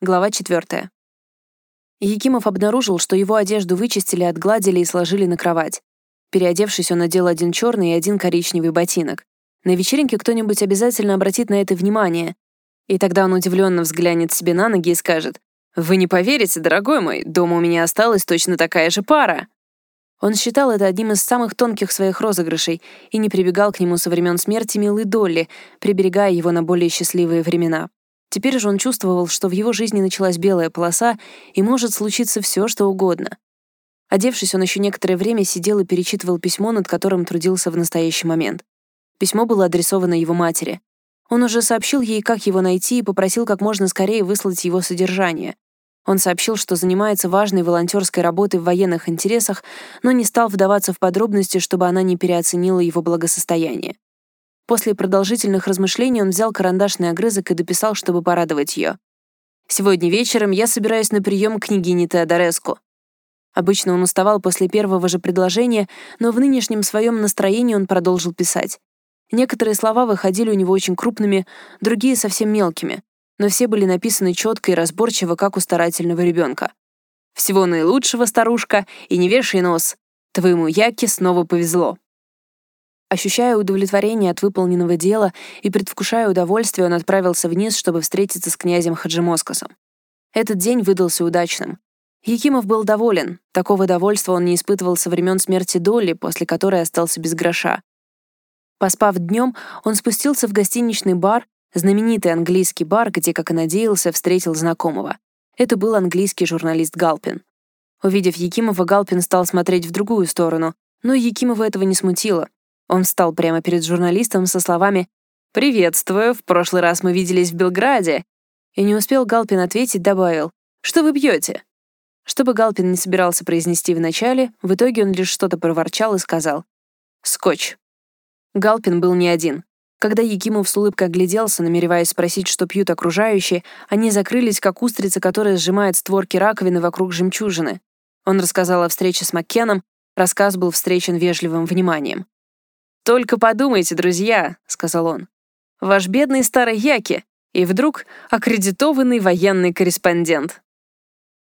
Глава 4. Якимов обнаружил, что его одежду вычистили, отгладили и сложили на кровать. Переодевшись, он надел один черный и один коричневый ботинок. На вечеринке кто-нибудь обязательно обратит на это внимание. И тогда он удивленно взглянет себе на ноги и скажет, «Вы не поверите, дорогой мой, дома у меня осталась точно такая же пара». Он считал это одним из самых тонких своих розыгрышей и не прибегал к нему со времен смерти милой Долли, приберегая его на более счастливые времена. Теперь же он чувствовал, что в его жизни началась белая полоса, и может случиться все, что угодно. Одевшись, он еще некоторое время сидел и перечитывал письмо, над которым трудился в настоящий момент. Письмо было адресовано его матери. Он уже сообщил ей, как его найти, и попросил как можно скорее выслать его содержание. Он сообщил, что занимается важной волонтерской работой в военных интересах, но не стал вдаваться в подробности, чтобы она не переоценила его благосостояние. После продолжительных размышлений он взял карандашный огрызок и дописал, чтобы порадовать ее. «Сегодня вечером я собираюсь на прием к княгине Теодореску». Обычно он уставал после первого же предложения, но в нынешнем своем настроении он продолжил писать. Некоторые слова выходили у него очень крупными, другие — совсем мелкими, но все были написаны четко и разборчиво, как у старательного ребенка. «Всего наилучшего, старушка, и не вешай нос. Твоему Яке снова повезло». Ощущая удовлетворение от выполненного дела и предвкушая удовольствие, он отправился вниз, чтобы встретиться с князем Хаджимоскосом. Этот день выдался удачным. Якимов был доволен. Такого довольства он не испытывал со времен смерти Долли, после которой остался без гроша. Поспав днем, он спустился в гостиничный бар, знаменитый английский бар, где, как и надеялся, встретил знакомого. Это был английский журналист Галпин. Увидев Якимова, Галпин стал смотреть в другую сторону, но Якимова этого не смутило. Он встал прямо перед журналистом со словами «Приветствую, в прошлый раз мы виделись в Белграде». И не успел Галпин ответить, добавил «Что вы пьете?» Что бы Галпин не собирался произнести вначале, в итоге он лишь что-то проворчал и сказал «Скотч». Галпин был не один. Когда Якимов с улыбкой огляделся, намереваясь спросить, что пьют окружающие, они закрылись, как устрица, которая сжимает створки раковины вокруг жемчужины. Он рассказал о встрече с Маккеном, рассказ был встречен вежливым вниманием. «Только подумайте, друзья», — сказал он. «Ваш бедный старый Яки, и вдруг аккредитованный военный корреспондент».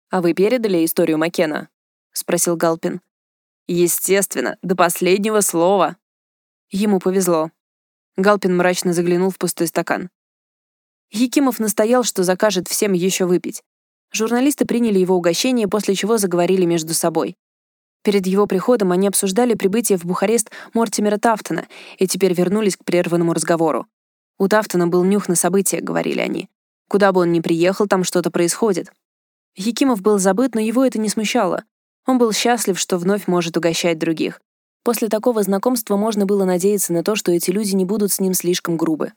«А вы передали историю Маккена?» — спросил Галпин. «Естественно, до последнего слова». Ему повезло. Галпин мрачно заглянул в пустой стакан. Якимов настоял, что закажет всем еще выпить. Журналисты приняли его угощение, после чего заговорили между собой. Перед его приходом они обсуждали прибытие в Бухарест Мортимера Тафтона и теперь вернулись к прерванному разговору. «У Тафтона был нюх на события», — говорили они. «Куда бы он ни приехал, там что-то происходит». Якимов был забыт, но его это не смущало. Он был счастлив, что вновь может угощать других. После такого знакомства можно было надеяться на то, что эти люди не будут с ним слишком грубы.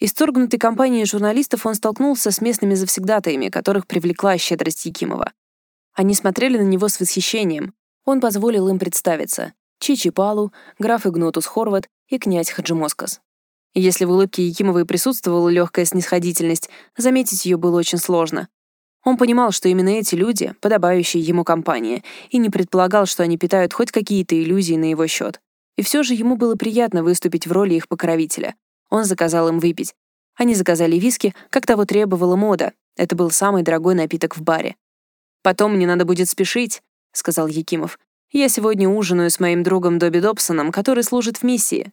Исторгнутой компанией журналистов он столкнулся с местными завсегдатаями, которых привлекла щедрость Якимова. Они смотрели на него с восхищением, он позволил им представиться. Чичи Палу, граф Игнотус Хорват и князь Хаджимоскас. Если в улыбке Якимовой присутствовала легкая снисходительность, заметить ее было очень сложно. Он понимал, что именно эти люди — подобающие ему компания, и не предполагал, что они питают хоть какие-то иллюзии на его счет. И все же ему было приятно выступить в роли их покровителя. Он заказал им выпить. Они заказали виски, как того требовала мода. Это был самый дорогой напиток в баре. «Потом мне надо будет спешить», — сказал Якимов. «Я сегодня ужинаю с моим другом Добби Добсоном, который служит в миссии».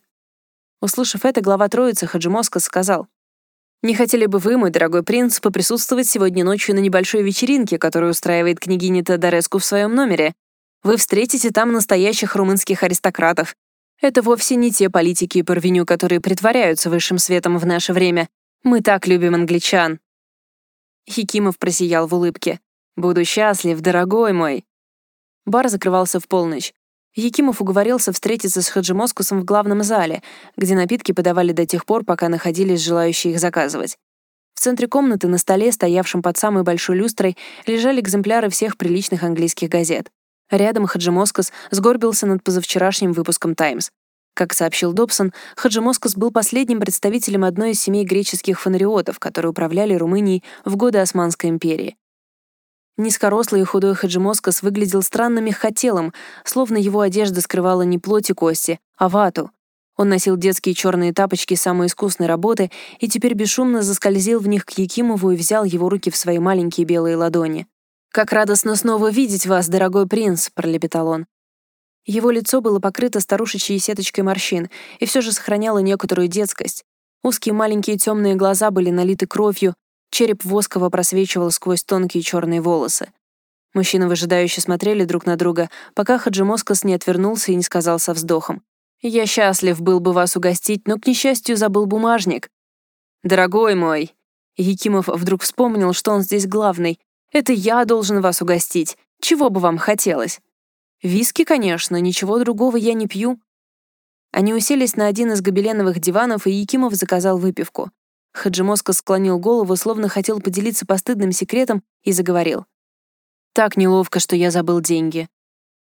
Услышав это, глава троицы Хаджимоска сказал, «Не хотели бы вы, мой дорогой принц, поприсутствовать сегодня ночью на небольшой вечеринке, которую устраивает княгиня Тодореску в своем номере? Вы встретите там настоящих румынских аристократов. Это вовсе не те политики и парвеню, которые притворяются высшим светом в наше время. Мы так любим англичан». Хикимов просиял в улыбке. «Буду счастлив, дорогой мой. Бар закрывался в полночь. Якимов уговорился встретиться с Хаджимоскусом в главном зале, где напитки подавали до тех пор, пока находились желающие их заказывать. В центре комнаты на столе, стоявшем под самой большой люстрой, лежали экземпляры всех приличных английских газет. Рядом Хаджимоскус сгорбился над позавчерашним выпуском «Таймс». Как сообщил Добсон, Хаджимоскус был последним представителем одной из семей греческих фонариотов, которые управляли Румынией в годы Османской империи. Низкорослый и худой Хаджимоскас выглядел странно мягкотелым, словно его одежда скрывала не плоть и кости, а вату. Он носил детские черные тапочки самой искусной работы и теперь бесшумно заскользил в них к Якимову и взял его руки в свои маленькие белые ладони. «Как радостно снова видеть вас, дорогой принц!» — пролепетал он. Его лицо было покрыто старушечьей сеточкой морщин и все же сохраняло некоторую детскость. Узкие маленькие темные глаза были налиты кровью, череп восково просвечивал сквозь тонкие черные волосы. Мужчины выжидающе смотрели друг на друга, пока Хаджимоскас не отвернулся и не сказал со вздохом. «Я счастлив был бы вас угостить, но, к несчастью, забыл бумажник». «Дорогой мой!» Якимов вдруг вспомнил, что он здесь главный. «Это я должен вас угостить. Чего бы вам хотелось?» «Виски, конечно, ничего другого я не пью». Они уселись на один из гобеленовых диванов, и Якимов заказал выпивку. Хаджимоска склонил голову, словно хотел поделиться постыдным секретом, и заговорил. Так неловко, что я забыл деньги.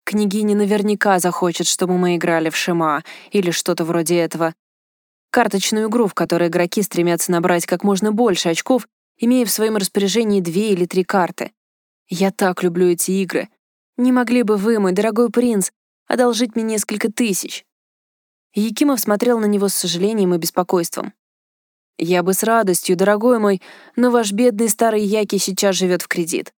Княгиня наверняка захочет, чтобы мы играли в шима или что-то вроде этого. Карточную игру, в которой игроки стремятся набрать как можно больше очков, имея в своем распоряжении две или три карты. Я так люблю эти игры. Не могли бы вы, мой дорогой принц, одолжить мне несколько тысяч?» Якимов смотрел на него с сожалением и беспокойством. «Я бы с радостью, дорогой мой, но ваш бедный старый Яки сейчас живет в кредит.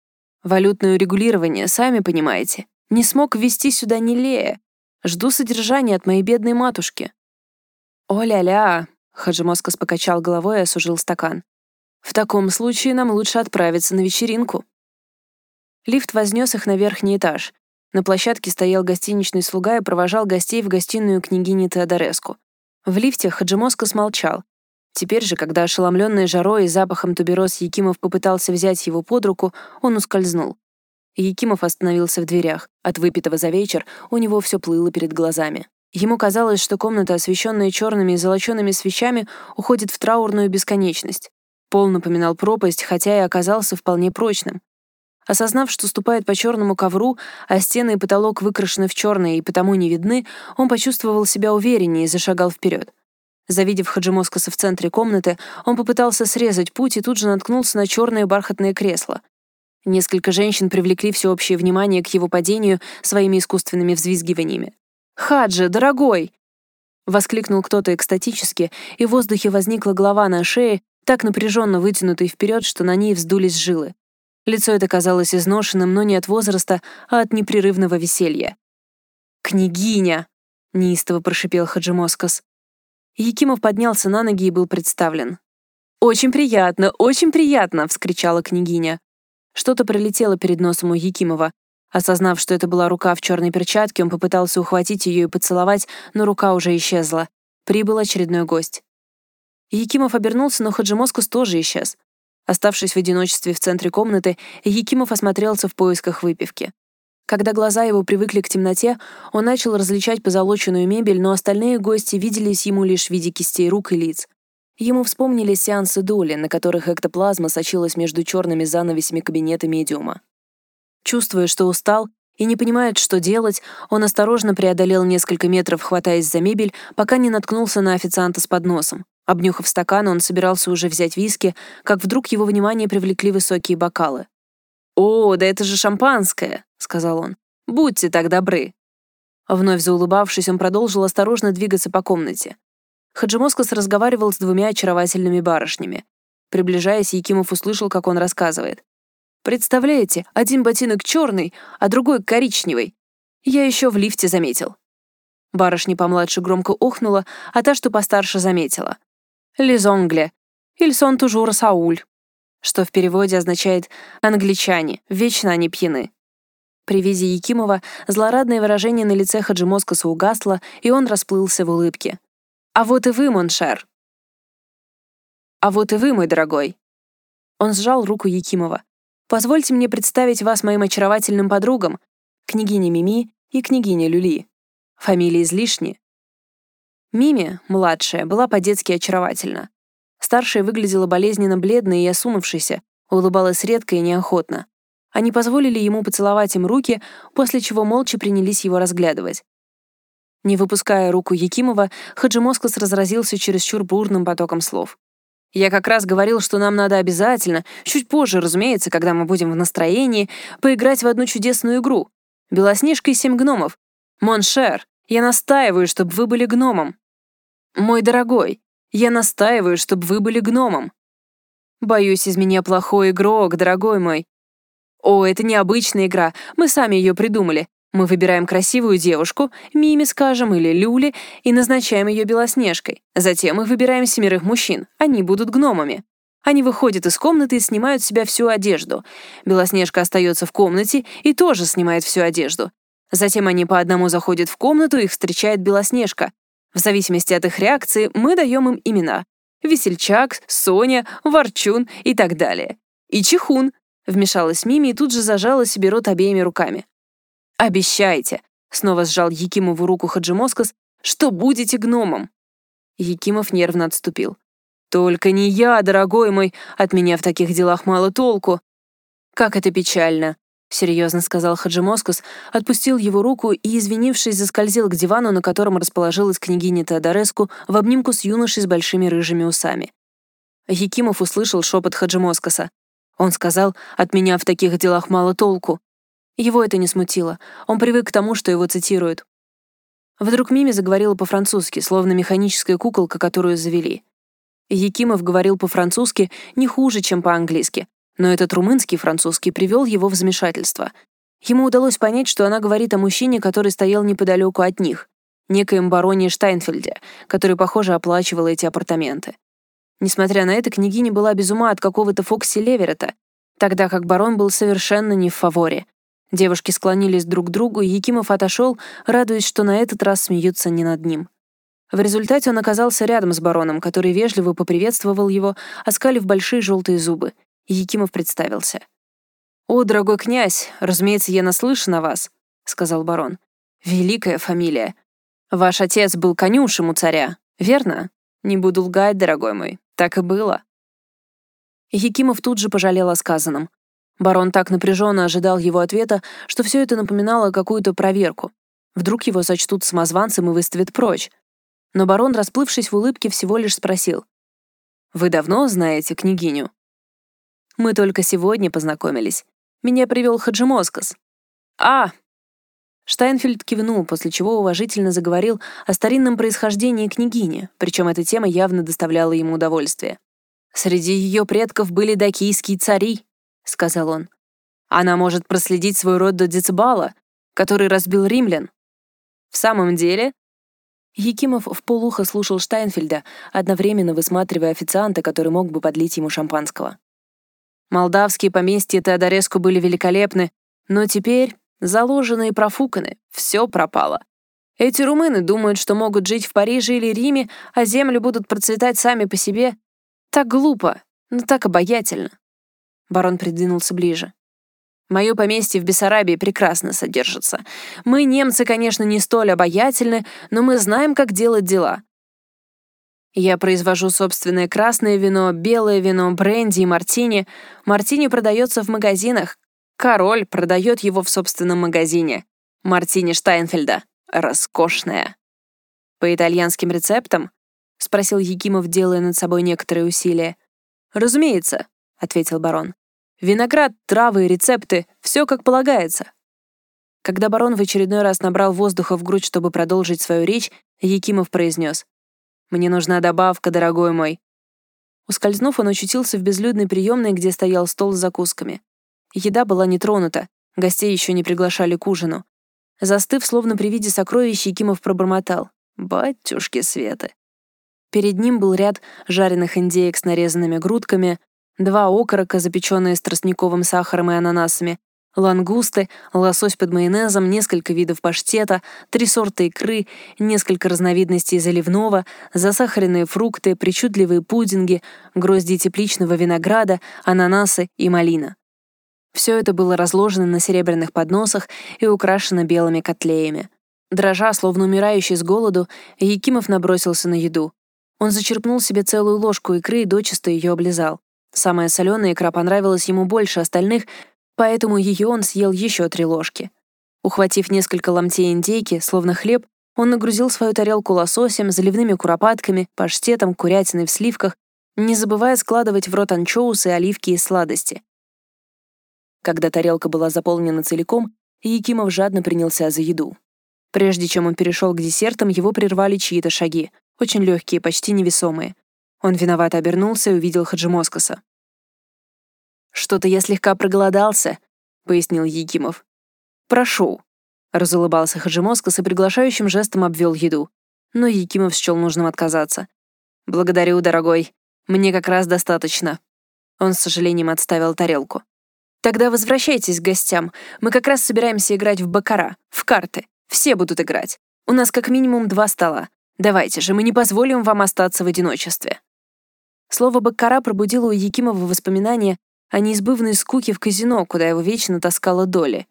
Валютное регулирование, сами понимаете. Не смог ввести сюда ни Лея. Жду содержания от моей бедной матушки. «О-ля-ля!» — Хаджимоскас покачал головой и осужил стакан. «В таком случае нам лучше отправиться на вечеринку». Лифт вознес их на верхний этаж. На площадке стоял гостиничный слуга и провожал гостей в гостиную княгини Теодореску. В лифте Хаджимоскас молчал. Теперь же, когда ошеломленный жарой и запахом тубероз Якимов попытался взять его под руку, он ускользнул. Якимов остановился в дверях. От выпитого за вечер у него все плыло перед глазами. Ему казалось, что комната, освещенная черными и золочеными свечами, уходит в траурную бесконечность. Пол напоминал пропасть, хотя и оказался вполне прочным. Осознав, что ступает по черному ковру, а стены и потолок выкрашены в черное и потому не видны, он почувствовал себя увереннее и зашагал вперед. Завидев Хаджимоскаса в центре комнаты, он попытался срезать путь и тут же наткнулся на черное бархатное кресло. Несколько женщин привлекли всеобщее внимание к его падению своими искусственными взвизгиваниями. «Хаджи, дорогой!» Воскликнул кто-то экстатически, и в воздухе возникла голова на шее, так напряженно вытянутой вперед, что на ней вздулись жилы. Лицо это казалось изношенным, но не от возраста, а от непрерывного веселья. «Княгиня!» — неистово прошипел Хаджимоскас. Якимов поднялся на ноги и был представлен. «Очень приятно, очень приятно!» — вскричала княгиня. Что-то пролетело перед носом у Якимова. Осознав, что это была рука в черной перчатке, он попытался ухватить ее и поцеловать, но рука уже исчезла. Прибыл очередной гость. Якимов обернулся, но Хаджимоскус тоже исчез. Оставшись в одиночестве в центре комнаты, Якимов осмотрелся в поисках выпивки. Когда глаза его привыкли к темноте, он начал различать позолоченную мебель, но остальные гости виделись ему лишь в виде кистей рук и лиц. Ему вспомнились сеансы доли, на которых эктоплазма сочилась между черными занавесями кабинета медиума. Чувствуя, что устал и не понимает, что делать, он осторожно преодолел несколько метров, хватаясь за мебель, пока не наткнулся на официанта с подносом. Обнюхав стакан, он собирался уже взять виски, как вдруг его внимание привлекли высокие бокалы. «О, да это же шампанское!» — сказал он. «Будьте так добры!» Вновь заулыбавшись, он продолжил осторожно двигаться по комнате. Хаджимоскас разговаривал с двумя очаровательными барышнями. Приближаясь, Якимов услышал, как он рассказывает. «Представляете, один ботинок черный, а другой коричневый. Я еще в лифте заметил». Барышня помладше громко охнула, а та, что постарше, заметила. «Лизонгле. Ils sont toujours saouls» что в переводе означает «англичане, вечно они пьяны». При виде Якимова злорадное выражение на лице Хаджимоскаса угасло, и он расплылся в улыбке. «А вот и вы, Mon cher!» «А вот и вы, мой дорогой!» Он сжал руку Якимова. «Позвольте мне представить вас моим очаровательным подругам, княгине Мими и княгине Люли. Фамилии излишни». Мими, младшая, была по-детски очаровательна. Старшая выглядела болезненно бледной и осунувшейся, улыбалась редко и неохотно. Они позволили ему поцеловать им руки, после чего молча принялись его разглядывать. Не выпуская руку Якимова, Хаджимоскас разразился чересчур бурным потоком слов. «Я как раз говорил, что нам надо обязательно, чуть позже, разумеется, когда мы будем в настроении, поиграть в одну чудесную игру. Белоснежка и семь гномов. Mon cher, я настаиваю, чтобы вы были гномом. «Мой дорогой, я настаиваю, чтобы вы были гномом». «Боюсь, из меня плохой игрок, дорогой мой». «О, это необычная игра, мы сами ее придумали. Мы выбираем красивую девушку, Мими, скажем, или Люли, и назначаем ее Белоснежкой. Затем мы выбираем семерых мужчин, они будут гномами. Они выходят из комнаты и снимают с себя всю одежду. Белоснежка остается в комнате и тоже снимает всю одежду. Затем они по одному заходят в комнату, их встречает Белоснежка. В зависимости от их реакции мы даем им имена. Весельчак, Соня, Ворчун и так далее. И Чихун. Вмешалась Мими и тут же зажала себе рот обеими руками. «Обещайте», — снова сжал Якимову руку Хаджимоскас, «что будете гномом». Якимов нервно отступил. «Только не я, дорогой мой, от меня в таких делах мало толку». «Как это печально», — серьезно сказал Хаджимоскус, отпустил его руку и, извинившись, заскользил к дивану, на котором расположилась княгиня Теодореску в обнимку с юношей с большими рыжими усами. Якимов услышал шепот Хаджимоскоса. Он сказал, «От меня в таких делах мало толку». Его это не смутило. Он привык к тому, что его цитируют. Вдруг Мими заговорила по-французски, словно механическая куколка, которую завели. Якимов говорил по-французски не хуже, чем по-английски, но этот румынский французский привел его в замешательство. Ему удалось понять, что она говорит о мужчине, который стоял неподалеку от них, некоем бароне Штайнфельде, который, похоже, оплачивал эти апартаменты. Несмотря на это, княгиня была без ума от какого-то Фокси Леверета, тогда как барон был совершенно не в фаворе. Девушки склонились друг к другу, и Якимов отошел, радуясь, что на этот раз смеются не над ним. В результате он оказался рядом с бароном, который вежливо поприветствовал его, оскалив большие желтые зубы. Якимов представился. «О, дорогой князь, разумеется, я наслышан о вас», — сказал барон. «Великая фамилия. Ваш отец был конюшем у царя, верно? Не буду лгать, дорогой мой, так и было». Якимов тут же пожалел о сказанном. Барон так напряженно ожидал его ответа, что все это напоминало какую-то проверку. Вдруг его сочтут самозванцем и выставят прочь. Но барон, расплывшись в улыбке, всего лишь спросил. «Вы давно знаете княгиню?» «Мы только сегодня познакомились. Меня привел Хаджимоскас». «А!» Штайнфельд кивнул, после чего уважительно заговорил о старинном происхождении княгини, причем эта тема явно доставляла ему удовольствие. Среди ее предков были дакийские цари, — сказал он. «Она может проследить свой род до Децибала, который разбил римлян». «В самом деле?» Якимов в полухо слушал Штайнфельда, одновременно высматривая официанта, который мог бы подлить ему шампанского. Молдавские поместья Теодореску были великолепны, но теперь заложены и профуканы, все пропало. Эти румыны думают, что могут жить в Париже или Риме, а земли будут процветать сами по себе. Так глупо, но так обаятельно. Барон придвинулся ближе. Мое поместье в Бессарабии прекрасно содержится. Мы, немцы, конечно, не столь обаятельны, но мы знаем, как делать дела. Я произвожу собственное красное вино, белое вино, бренди и мартини. Мартини продается в магазинах. Король продает его в собственном магазине. Мартини Штайнфельда. Роскошная. По итальянским рецептам? Спросил Якимов, делая над собой некоторые усилия. Разумеется. — ответил барон. «Виноград, травы, рецепты — все как полагается». Когда барон в очередной раз набрал воздуха в грудь, чтобы продолжить свою речь, Якимов произнес. «Мне нужна добавка, дорогой мой». Ускользнув, он очутился в безлюдной приемной, где стоял стол с закусками. Еда была не тронута, гостей еще не приглашали к ужину. Застыв, словно при виде сокровищ, Якимов пробормотал. «Батюшки Светы». Перед ним был ряд жареных индеек с нарезанными грудками, два окорока, запеченные с тростниковым сахаром и ананасами, лангусты, лосось под майонезом, несколько видов паштета, три сорта икры, несколько разновидностей заливного, засахаренные фрукты, причудливые пудинги, грозди тепличного винограда, ананасы и малина. Все это было разложено на серебряных подносах и украшено белыми котлеями. Дрожа, словно умирающий с голоду, Якимов набросился на еду. Он зачерпнул себе целую ложку икры и дочисто ее облизал. Самая соленая икра понравилась ему больше остальных, поэтому ее он съел еще три ложки. Ухватив несколько ломтей индейки, словно хлеб, он нагрузил свою тарелку лососем, заливными куропатками, паштетом, курятиной в сливках, не забывая складывать в рот анчоусы, оливки и сладости. Когда тарелка была заполнена целиком, Якимов жадно принялся за еду. Прежде чем он перешел к десертам, его прервали чьи-то шаги. очень легкие, почти невесомые. Он виновато обернулся и увидел Хаджимоскоса. «Что-то я слегка проголодался», — пояснил Якимов. «Прошу», — разулыбался Хаджимоскос и приглашающим жестом обвел еду. Но Якимов счел нужным отказаться. «Благодарю, дорогой. Мне как раз достаточно». Он с сожалением отставил тарелку. «Тогда возвращайтесь к гостям. Мы как раз собираемся играть в бакара, в карты. Все будут играть. У нас как минимум два стола. Давайте же, мы не позволим вам остаться в одиночестве». Слово «баккара» пробудило у Якимова воспоминания о неизбывной скуке в казино, куда его вечно таскала Доли.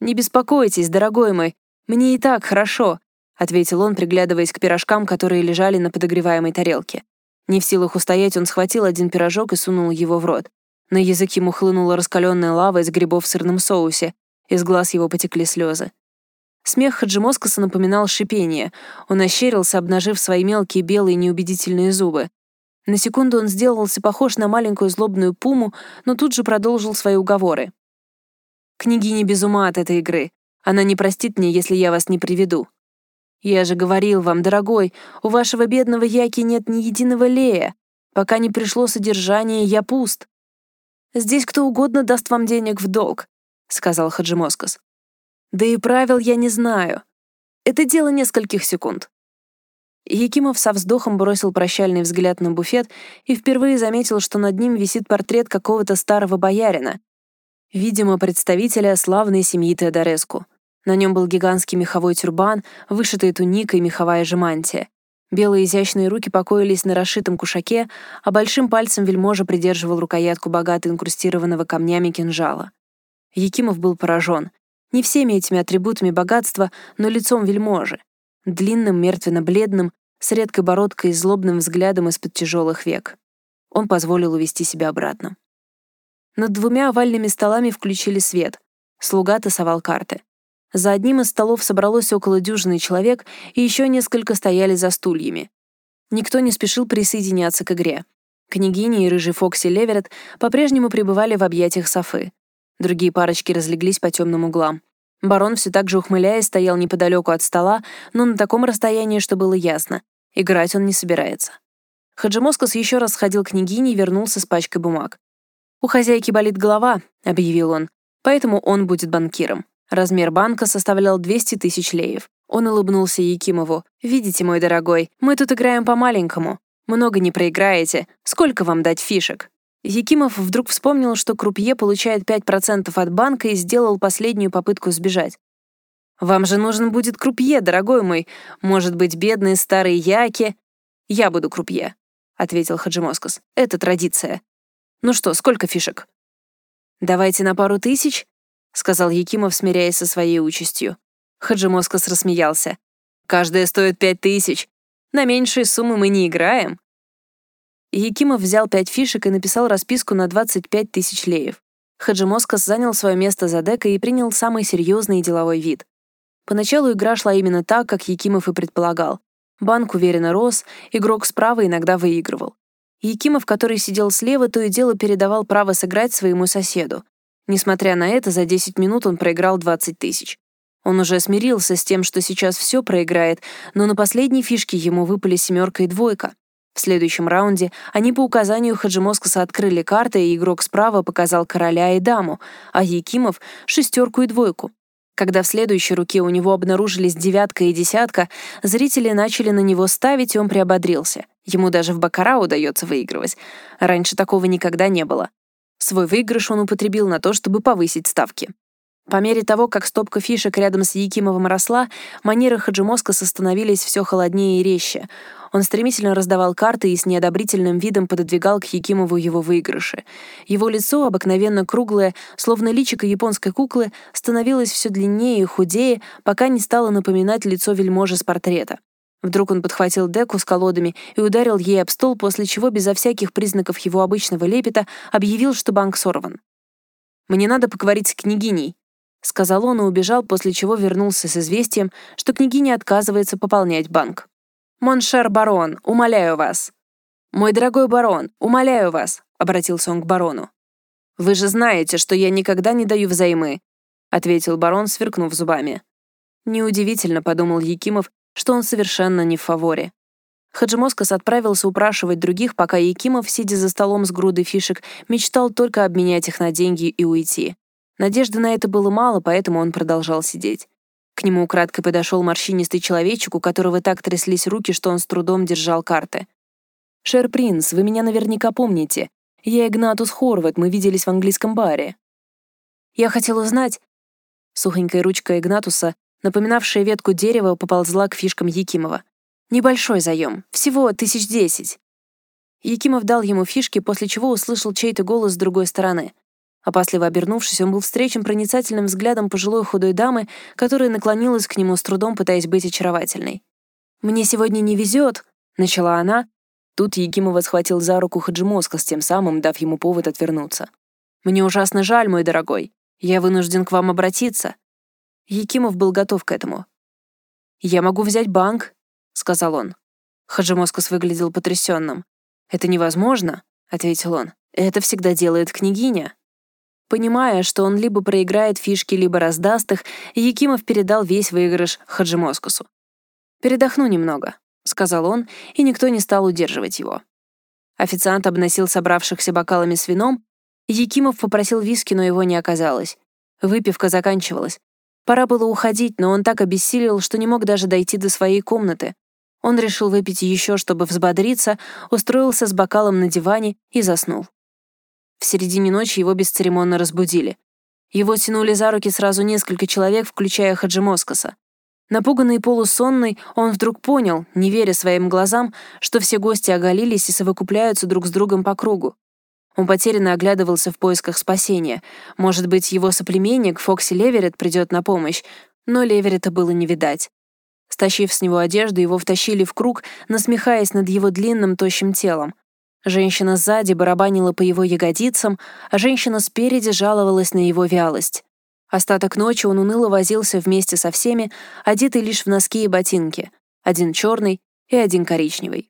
«Не беспокойтесь, дорогой мой, мне и так хорошо», — ответил он, приглядываясь к пирожкам, которые лежали на подогреваемой тарелке. Не в силах устоять, он схватил один пирожок и сунул его в рот. На язык ему хлынула раскаленная лава из грибов в сырном соусе, из глаз его потекли слезы. Смех Хаджимоскаса напоминал шипение. Он ощерился, обнажив свои мелкие белые неубедительные зубы. На секунду он сделался похож на маленькую злобную пуму, но тут же продолжил свои уговоры. «Княгиня без ума от этой игры. Она не простит мне, если я вас не приведу. Я же говорил вам, дорогой, у вашего бедного Яки нет ни единого лея. Пока не пришло содержание, я пуст. Здесь кто угодно даст вам денег в долг», — сказал Хаджимоскас. Да и правил я не знаю. Это дело нескольких секунд. Якимов со вздохом бросил прощальный взгляд на буфет и впервые заметил, что над ним висит портрет какого-то старого боярина, видимо, представителя славной семьи Теодореску. На нем был гигантский меховой тюрбан, вышитая туника и меховая же мантия. Белые изящные руки покоились на расшитом кушаке, а большим пальцем вельможа придерживал рукоятку богато инкрустированного камнями кинжала. Якимов был поражен. Не всеми этими атрибутами богатства, но лицом вельможи. Длинным, мертвенно-бледным, с редкой бородкой и злобным взглядом из-под тяжелых век. Он позволил увести себя обратно. Над двумя овальными столами включили свет. Слуга тасовал карты. За одним из столов собралось около дюжины человек, и еще несколько стояли за стульями. Никто не спешил присоединяться к игре. Княгиня и рыжий Фокси Леверет по-прежнему пребывали в объятиях Софы. Другие парочки разлеглись по темным углам. Барон все так же ухмыляясь стоял неподалеку от стола, но на таком расстоянии, что было ясно. Играть он не собирается. Хаджимоскос еще раз сходил к княгине и вернулся с пачкой бумаг. «У хозяйки болит голова», — объявил он, «поэтому он будет банкиром». Размер банка составлял 200 тысяч леев. Он улыбнулся Якимову. «Видите, мой дорогой, мы тут играем по-маленькому. Много не проиграете. Сколько вам дать фишек?» Якимов вдруг вспомнил, что крупье получает 5% от банка и сделал последнюю попытку сбежать. «Вам же нужен будет крупье, дорогой мой. Может быть, бедные старые яки...» «Я буду крупье», — ответил Хаджимоскос. «Это традиция. Ну что, сколько фишек?» «Давайте на пару тысяч», — сказал Якимов, смиряясь со своей участью. Хаджимоскос рассмеялся. «Каждая стоит пять тысяч. На меньшие суммы мы не играем». Якимов взял пять фишек и написал расписку на 25 тысяч леев. Хаджимоскас занял свое место за декой и принял самый серьезный деловой вид. Поначалу игра шла именно так, как Якимов и предполагал. Банк уверенно рос, игрок справа иногда выигрывал. Якимов, который сидел слева, то и дело передавал право сыграть своему соседу. Несмотря на это, за 10 минут он проиграл 20 тысяч. Он уже смирился с тем, что сейчас все проиграет, но на последней фишке ему выпали семерка и двойка. В следующем раунде они по указанию Хаджимоскаса открыли карты, и игрок справа показал короля и даму, а Якимов — шестерку и двойку. Когда в следующей руке у него обнаружились девятка и десятка, зрители начали на него ставить, и он приободрился. Ему даже в бакара удается выигрывать. Раньше такого никогда не было. Свой выигрыш он употребил на то, чтобы повысить ставки. По мере того, как стопка фишек рядом с Якимовым росла, манеры Хаджимоскаса становились все холоднее и резче. Он стремительно раздавал карты и с неодобрительным видом пододвигал к Якимову его выигрыши. Его лицо, обыкновенно круглое, словно личико японской куклы, становилось все длиннее и худее, пока не стало напоминать лицо вельможи с портрета. Вдруг он подхватил деку с колодами и ударил ей об стол, после чего, безо всяких признаков его обычного лепета, объявил, что банк сорван. «Мне надо поговорить с княгиней», — сказал он и убежал, после чего вернулся с известием, что княгиня отказывается пополнять банк. «Mon cher барон, умоляю вас!» «Мой дорогой барон, умоляю вас!» — обратился он к барону. «Вы же знаете, что я никогда не даю взаймы», — ответил барон, сверкнув зубами. Неудивительно, — подумал Якимов, — что он совершенно не в фаворе. Хаджимоскас отправился упрашивать других, пока Якимов, сидя за столом с грудой фишек, мечтал только обменять их на деньги и уйти. Надежды на это было мало, поэтому он продолжал сидеть. К нему украдкой подошел морщинистый человечек, у которого так тряслись руки, что он с трудом держал карты. «Шер Принц, вы меня наверняка помните. Я Игнатус Хорват, мы виделись в английском баре». «Я хотел узнать...» Сухонькая ручка Игнатуса, напоминавшая ветку дерева, поползла к фишкам Якимова. «Небольшой заем, всего тысяч десять». Якимов дал ему фишки, после чего услышал чей-то голос с другой стороны — Опасливо обернувшись, он был встречен проницательным взглядом пожилой худой дамы, которая наклонилась к нему с трудом, пытаясь быть очаровательной. «Мне сегодня не везет», — начала она. Тут Якимова схватил за руку Хаджимоска, с тем самым дав ему повод отвернуться. «Мне ужасно жаль, мой дорогой. Я вынужден к вам обратиться». Якимов был готов к этому. «Я могу взять банк», — сказал он. Хаджимоскус выглядел потрясенным. «Это невозможно», — ответил он. «Это всегда делает княгиня». Понимая, что он либо проиграет фишки, либо раздаст их, Якимов передал весь выигрыш Хаджимоскусу. «Передохну немного», — сказал он, и никто не стал удерживать его. Официант обносил собравшихся бокалами с вином, Якимов попросил виски, но его не оказалось. Выпивка заканчивалась. Пора было уходить, но он так обессилел, что не мог даже дойти до своей комнаты. Он решил выпить еще, чтобы взбодриться, устроился с бокалом на диване и заснул. В середине ночи его бесцеремонно разбудили. Его тянули за руки сразу несколько человек, включая Хаджи Москоса. Напуганный и полусонный, он вдруг понял, не веря своим глазам, что все гости оголились и совокупляются друг с другом по кругу. Он потерянно оглядывался в поисках спасения. Может быть, его соплеменник Фокси Леверет придет на помощь, но Леверета было не видать. Стащив с него одежду, его втащили в круг, насмехаясь над его длинным тощим телом. Женщина сзади барабанила по его ягодицам, а женщина спереди жаловалась на его вялость. Остаток ночи он уныло возился вместе со всеми, одетый лишь в носки и ботинки, один черный и один коричневый.